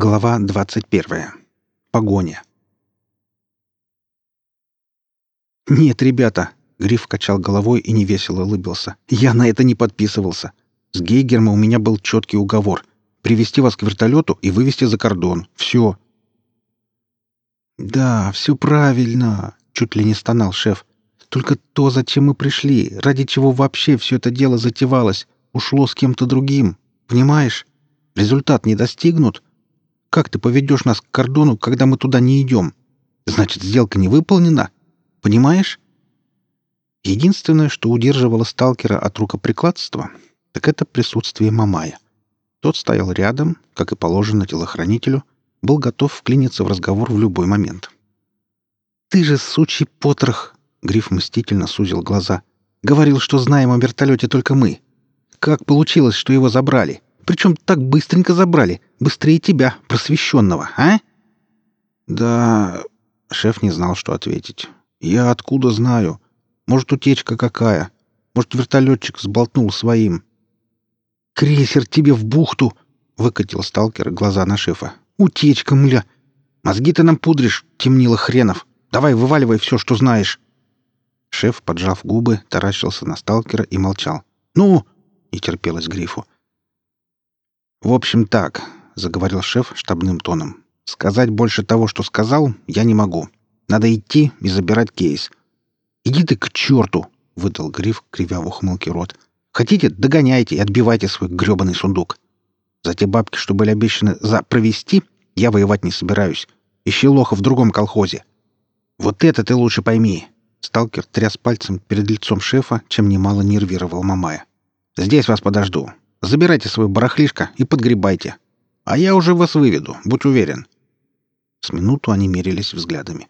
Глава 21. Погоня. «Нет, ребята!» — Гриф качал головой и невесело улыбился. «Я на это не подписывался. С Гейгером у меня был четкий уговор. Привести вас к вертолету и вывести за кордон. Все». «Да, все правильно!» — чуть ли не стонал шеф. «Только то, зачем мы пришли, ради чего вообще все это дело затевалось, ушло с кем-то другим. Понимаешь? Результат не достигнут» Как ты поведешь нас к кордону, когда мы туда не идем? Значит, сделка не выполнена. Понимаешь? Единственное, что удерживало сталкера от рукоприкладства, так это присутствие Мамая. Тот стоял рядом, как и положено телохранителю, был готов вклиниться в разговор в любой момент. «Ты же сучий потрох!» — Гриф мстительно сузил глаза. «Говорил, что знаем о вертолете только мы. Как получилось, что его забрали?» Причем так быстренько забрали. Быстрее тебя, просвещенного, а?» «Да...» — шеф не знал, что ответить. «Я откуда знаю? Может, утечка какая? Может, вертолетчик сболтнул своим?» «Крейсер тебе в бухту!» — выкатил сталкер глаза на шефа. «Утечка, мля! Мозги ты нам пудришь, темнило хренов! Давай, вываливай все, что знаешь!» Шеф, поджав губы, таращился на сталкера и молчал. «Ну!» — не терпелось Грифу. «В общем, так», — заговорил шеф штабным тоном. «Сказать больше того, что сказал, я не могу. Надо идти и забирать кейс». «Иди ты к черту!» — выдал Гриф, кривя в ухмылке рот. «Хотите, догоняйте и отбивайте свой гребаный сундук. За те бабки, что были обещаны за провести, я воевать не собираюсь. Ищи лоха в другом колхозе. Вот это ты лучше пойми!» Сталкер тряс пальцем перед лицом шефа, чем немало нервировал Мамая. «Здесь вас подожду. Забирайте свой барахлишко и подгребайте. А я уже вас выведу, будь уверен». С минуту они мерились взглядами.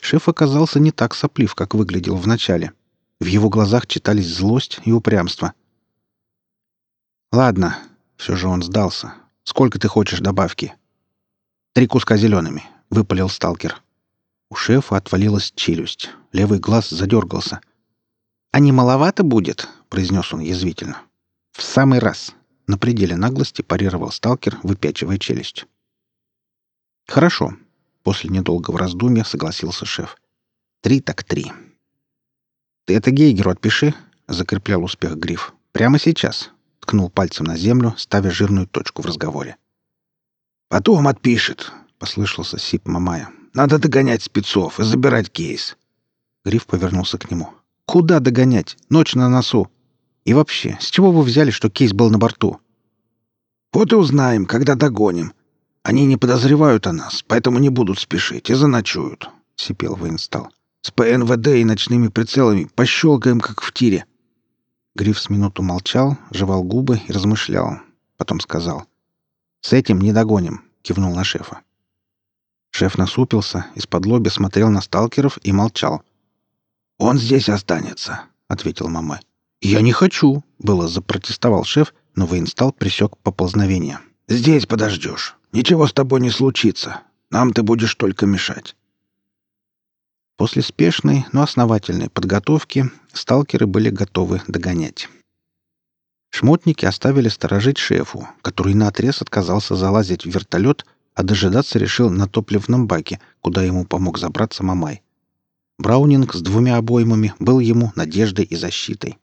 Шеф оказался не так соплив, как выглядел вначале. В его глазах читались злость и упрямство. «Ладно», — все же он сдался. «Сколько ты хочешь добавки?» «Три куска зелеными», — выпалил сталкер. У шефа отвалилась челюсть. Левый глаз задергался. «А не маловато будет?» — произнес он язвительно. «В самый раз!» — на пределе наглости парировал сталкер, выпячивая челюсть. «Хорошо», — после недолгого раздумья согласился шеф. «Три так три». «Ты это Гейгеру отпиши», — закреплял успех Гриф. «Прямо сейчас», — ткнул пальцем на землю, ставя жирную точку в разговоре. «Потом отпишет», — послышался сип Мамая. «Надо догонять спецов и забирать кейс». Гриф повернулся к нему. «Куда догонять? Ночь на носу. И вообще, с чего вы взяли, что кейс был на борту? Вот и узнаем, когда догоним. Они не подозревают о нас, поэтому не будут спешить и заночуют, — сипел военстал. С ПНВД и ночными прицелами пощелкаем, как в тире. Гриф с минуту молчал, жевал губы и размышлял. Потом сказал. «С этим не догоним», — кивнул на шефа. Шеф насупился, из-под лоби смотрел на сталкеров и молчал. «Он здесь останется», — ответил Мамай. «Я не хочу», — было запротестовал шеф, но военстал присек поползновение. «Здесь подождешь. Ничего с тобой не случится. Нам ты будешь только мешать». После спешной, но основательной подготовки сталкеры были готовы догонять. Шмотники оставили сторожить шефу, который наотрез отказался залазить в вертолет, а дожидаться решил на топливном баке, куда ему помог забраться Мамай. Браунинг с двумя обоймами был ему надеждой и защитой.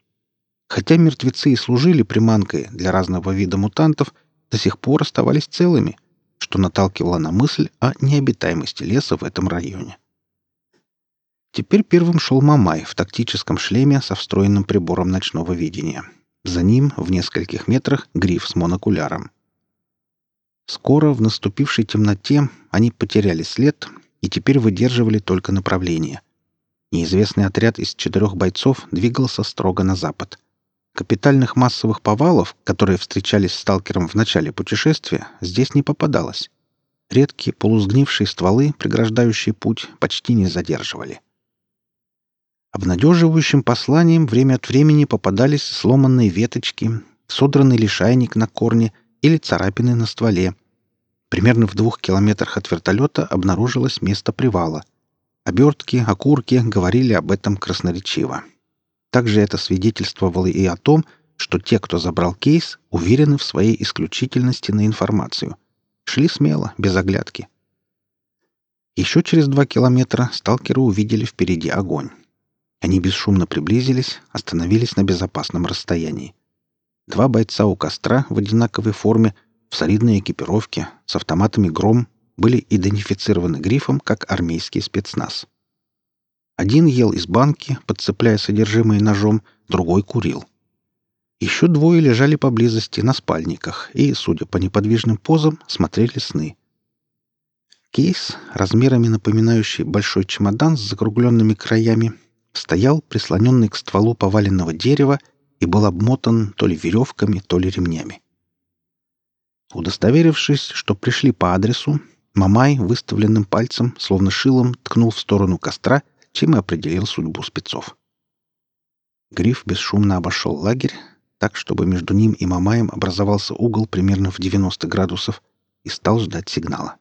Хотя мертвецы и служили приманкой для разного вида мутантов, до сих пор оставались целыми, что наталкивало на мысль о необитаемости леса в этом районе. Теперь первым шел Мамай в тактическом шлеме со встроенным прибором ночного видения. За ним, в нескольких метрах, гриф с монокуляром. Скоро, в наступившей темноте, они потеряли след и теперь выдерживали только направление. Неизвестный отряд из четырех бойцов двигался строго на запад — Капитальных массовых повалов, которые встречались сталкером в начале путешествия, здесь не попадалось. Редкие полузгнившие стволы, преграждающие путь, почти не задерживали. Обнадеживающим посланием время от времени попадались сломанные веточки, содранный лишайник на корне или царапины на стволе. Примерно в двух километрах от вертолета обнаружилось место привала. Обертки, окурки говорили об этом красноречиво. Также это свидетельствовало и о том, что те, кто забрал кейс, уверены в своей исключительности на информацию, Шли смело, без оглядки. Еще через два километра сталкеры увидели впереди огонь. Они бесшумно приблизились, остановились на безопасном расстоянии. Два бойца у костра в одинаковой форме, в солидной экипировке, с автоматами «Гром» были идентифицированы грифом как армейский спецназ. Один ел из банки, подцепляя содержимое ножом, другой курил. Еще двое лежали поблизости на спальниках и, судя по неподвижным позам, смотрели сны. Кейс, размерами напоминающий большой чемодан с закругленными краями, стоял прислоненный к стволу поваленного дерева и был обмотан то ли веревками, то ли ремнями. Удостоверившись, что пришли по адресу, Мамай выставленным пальцем, словно шилом, ткнул в сторону костра, чем и определил судьбу спецов. Гриф бесшумно обошел лагерь, так, чтобы между ним и Мамаем образовался угол примерно в 90 градусов, и стал ждать сигнала.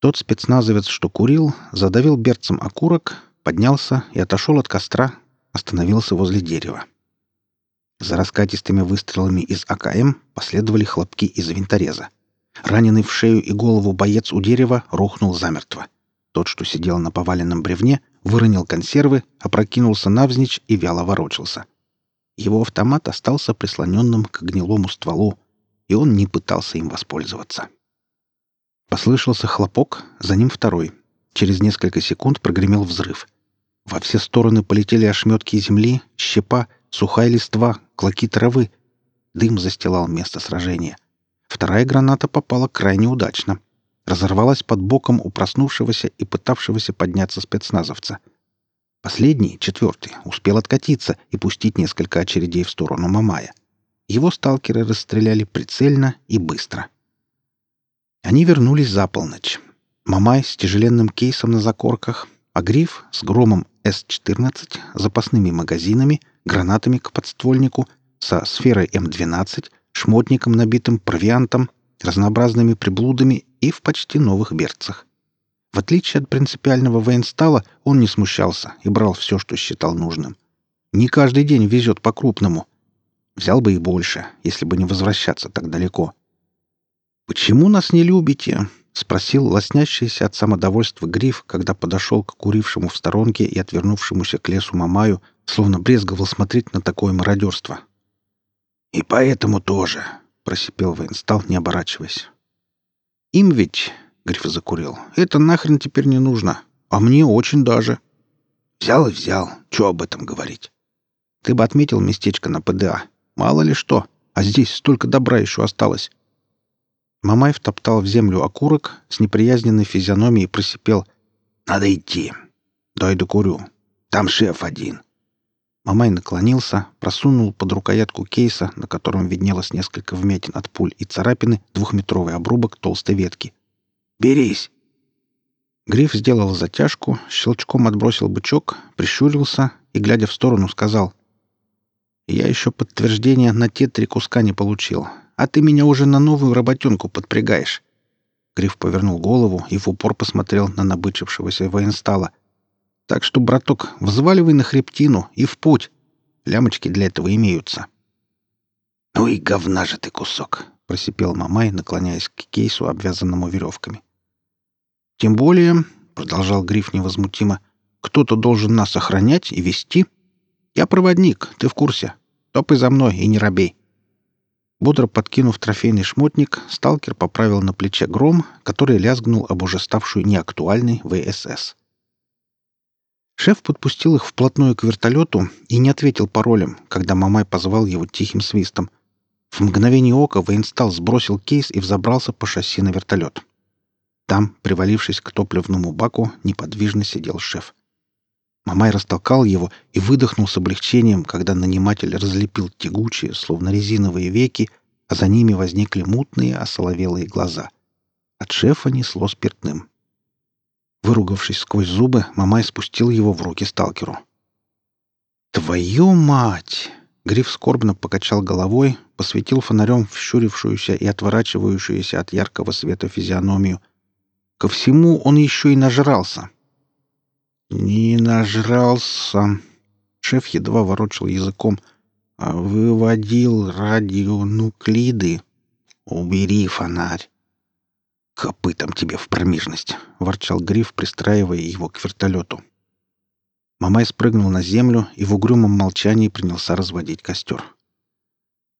Тот спецназовец, что курил, задавил берцем окурок, поднялся и отошел от костра, остановился возле дерева. За раскатистыми выстрелами из АКМ последовали хлопки из винтореза. Раненый в шею и голову боец у дерева рухнул замертво. Тот, что сидел на поваленном бревне, выронил консервы, опрокинулся навзничь и вяло ворочался. Его автомат остался прислоненным к гнилому стволу, и он не пытался им воспользоваться. Послышался хлопок, за ним второй. Через несколько секунд прогремел взрыв. Во все стороны полетели ошметки земли, щепа, сухая листва, клоки травы. Дым застилал место сражения. Вторая граната попала крайне удачно. Разорвалась под боком у проснувшегося и пытавшегося подняться спецназовца — Последний, четвертый, успел откатиться и пустить несколько очередей в сторону Мамая. Его сталкеры расстреляли прицельно и быстро. Они вернулись за полночь. Мамай с тяжеленным кейсом на закорках, а Гриф с громом С-14, запасными магазинами, гранатами к подствольнику, со сферой М-12, шмотником, набитым провиантом, разнообразными приблудами и в почти новых берцах. В отличие от принципиального военстала, он не смущался и брал все, что считал нужным. Не каждый день везет по-крупному. Взял бы и больше, если бы не возвращаться так далеко. «Почему нас не любите?» — спросил лоснящийся от самодовольства Гриф, когда подошел к курившему в сторонке и отвернувшемуся к лесу Мамаю, словно брезговал смотреть на такое мародерство. «И поэтому тоже», — просипел военстал, не оборачиваясь. «Им ведь Гриф закурил. «Это нахрен теперь не нужно. А мне очень даже». «Взял и взял. Чего об этом говорить?» «Ты бы отметил местечко на ПДА. Мало ли что. А здесь столько добра еще осталось». Мамай втоптал в землю окурок, с неприязненной физиономией просипел. «Надо идти. Дай докурю. Там шеф один». Мамай наклонился, просунул под рукоятку кейса, на котором виднелось несколько вмятин от пуль и царапины, двухметровый обрубок толстой ветки. Берись!» Гриф сделал затяжку, щелчком отбросил бычок, прищурился и, глядя в сторону, сказал. «Я еще подтверждения на те три куска не получил, а ты меня уже на новую работенку подпрягаешь». Гриф повернул голову и в упор посмотрел на набычившегося военстала. «Так что, браток, взваливай на хребтину и в путь. Лямочки для этого имеются». «Ну и говна же ты кусок!» — просипел Мамай, наклоняясь к кейсу, обвязанному веревками. Тем более, — продолжал Гриф невозмутимо, — кто-то должен нас охранять и вести. Я проводник, ты в курсе. Топай за мной и не робей. Бодро подкинув трофейный шмотник, сталкер поправил на плече гром, который лязгнул об уже ставшую неактуальной ВСС. Шеф подпустил их вплотную к вертолету и не ответил паролем, когда Мамай позвал его тихим свистом. В мгновение ока военстал сбросил кейс и взобрался по шасси на вертолет. Там, привалившись к топливному баку, неподвижно сидел шеф. Мамай растолкал его и выдохнул с облегчением, когда наниматель разлепил тягучие, словно резиновые веки, а за ними возникли мутные, осоловелые глаза. От шефа несло спиртным. Выругавшись сквозь зубы, Мамай спустил его в руки сталкеру. «Твою мать!» Гриф скорбно покачал головой, посветил фонарем в щурившуюся и отворачивающуюся от яркого света физиономию — Ко всему он еще и нажрался. «Не нажрался», — шеф едва ворочал языком, — «а выводил радионуклиды. Убери фонарь». «Копытом тебе в промежность!» — ворчал Гриф, пристраивая его к вертолету. Мамай спрыгнул на землю и в угрюмом молчании принялся разводить костер.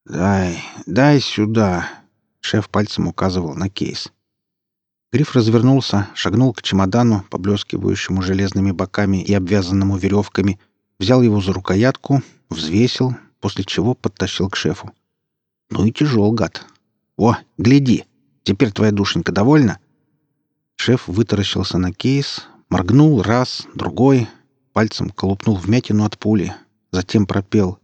«Дай, дай сюда!» — шеф пальцем указывал на кейс. Гриф развернулся, шагнул к чемодану, поблескивающему железными боками и обвязанному веревками, взял его за рукоятку, взвесил, после чего подтащил к шефу. «Ну и тяжел, гад! О, гляди!» Теперь твоя душенька довольна?» Шеф вытаращился на кейс, моргнул раз, другой, пальцем колупнул вмятину от пули, затем пропел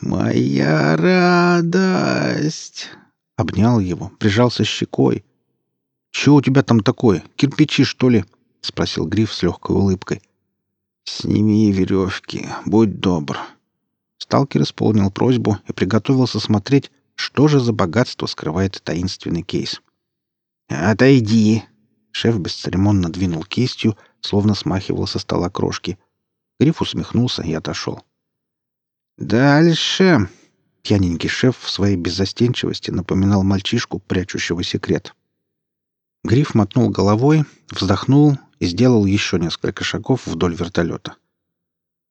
«Моя радость!» Обнял его, прижался щекой. «Чего у тебя там такое? Кирпичи, что ли?» — спросил Гриф с легкой улыбкой. «Сними веревки, будь добр». Сталкер исполнил просьбу и приготовился смотреть, что же за богатство скрывает таинственный кейс? «Отойди!» Шеф бесцеремонно двинул кистью, словно смахивал со стола крошки. Гриф усмехнулся и отошел. «Дальше!» Пьяненький шеф в своей беззастенчивости напоминал мальчишку, прячущего секрет. Гриф мотнул головой, вздохнул и сделал еще несколько шагов вдоль вертолета.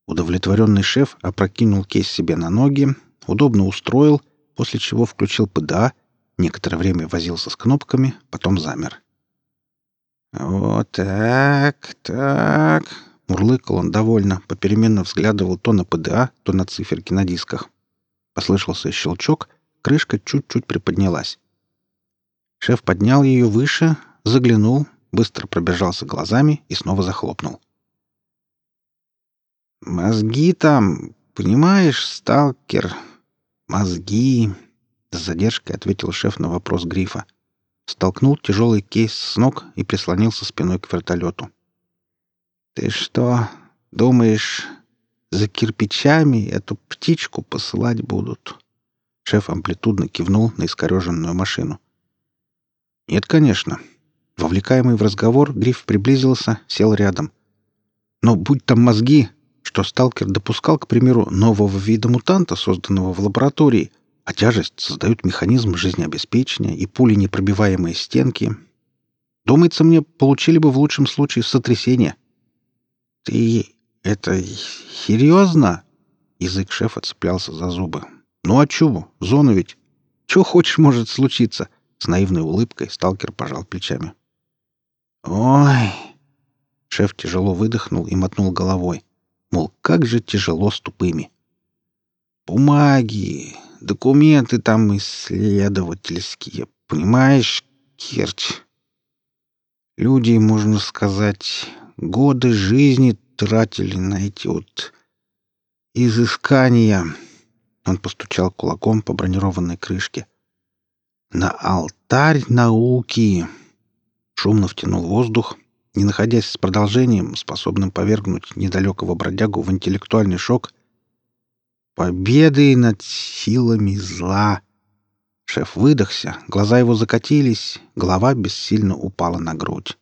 Удовлетворенный шеф опрокинул кейс себе на ноги, удобно устроил после чего включил ПДА, некоторое время возился с кнопками, потом замер. «Вот так, так...» — мурлыкал он довольно, попеременно взглядывал то на ПДА, то на циферки на дисках. Послышался щелчок, крышка чуть-чуть приподнялась. Шеф поднял ее выше, заглянул, быстро пробежался глазами и снова захлопнул. «Мозги там, понимаешь, сталкер?» «Мозги!» — с задержкой ответил шеф на вопрос Грифа. Столкнул тяжелый кейс с ног и прислонился спиной к вертолету. «Ты что, думаешь, за кирпичами эту птичку посылать будут?» Шеф амплитудно кивнул на искореженную машину. «Нет, конечно». Вовлекаемый в разговор, Гриф приблизился, сел рядом. «Но будь там мозги, что сталкер допускал, к примеру, нового вида мутанта, созданного в лаборатории, а тяжесть создает механизм жизнеобеспечения и пули непробиваемые стенки. Думается мне, получили бы в лучшем случае сотрясение. «Ты это серьезно?» Язык шефа цеплялся за зубы. «Ну а чего? Зону ведь. Чего хочешь может случиться?» С наивной улыбкой сталкер пожал плечами. «Ой!» Шеф тяжело выдохнул и мотнул головой. Мол, как же тяжело с тупыми. Бумаги, документы там исследовательские, понимаешь, Керч? Люди, можно сказать, годы жизни тратили на эти вот изыскания. Он постучал кулаком по бронированной крышке. На алтарь науки. Шумно втянул воздух, не находясь с продолжением, способным повергнуть недалекого бродягу в интеллектуальный шок, победы над силами зла. Шеф выдохся, глаза его закатились, голова бессильно упала на грудь.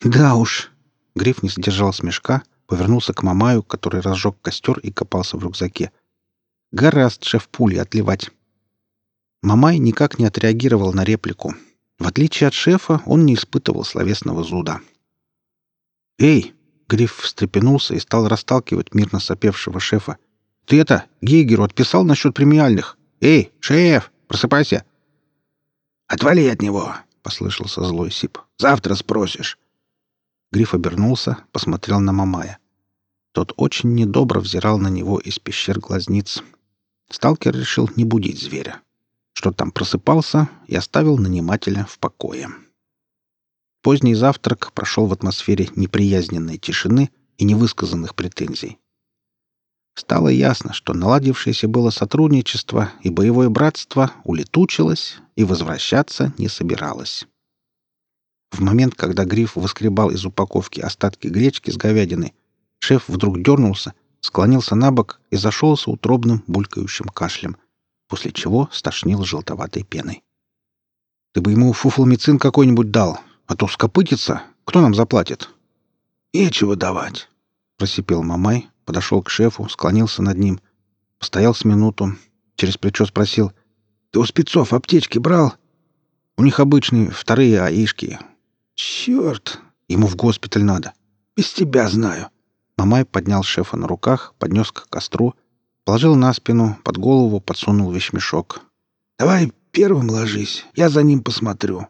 «Да уж!» — Гриф не сдержал смешка, повернулся к Мамаю, который разжег костер и копался в рюкзаке. «Гораст шеф пули отливать!» Мамай никак не отреагировал на реплику — в отличие от шефа, он не испытывал словесного зуда. «Эй!» — Гриф встрепенулся и стал расталкивать мирно сопевшего шефа. «Ты это, Гейгеру отписал насчет премиальных? Эй, шеф, просыпайся!» «Отвали от него!» — послышался злой сип. «Завтра спросишь!» Гриф обернулся, посмотрел на Мамая. Тот очень недобро взирал на него из пещер глазниц. Сталкер решил не будить зверя что там просыпался и оставил нанимателя в покое. Поздний завтрак прошел в атмосфере неприязненной тишины и невысказанных претензий. Стало ясно, что наладившееся было сотрудничество и боевое братство улетучилось и возвращаться не собиралось. В момент, когда Гриф выскребал из упаковки остатки гречки с говядины, шеф вдруг дернулся, склонился на бок и зашелся утробным булькающим кашлем, после чего стошнил желтоватой пеной. «Ты бы ему фуфломицин какой-нибудь дал, а то скопытится. Кто нам заплатит?» «Нечего давать», — просипел Мамай, подошел к шефу, склонился над ним, постоял с минуту, через плечо спросил. «Ты у спецов аптечки брал?» У них обычные вторые аишки. Черт, Ему в госпиталь надо. без тебя знаю. Мамай поднял шефа на руках, поднес к костру, положил на спину, под голову подсунул вещмешок. Давай первым ложись, я за ним посмотрю.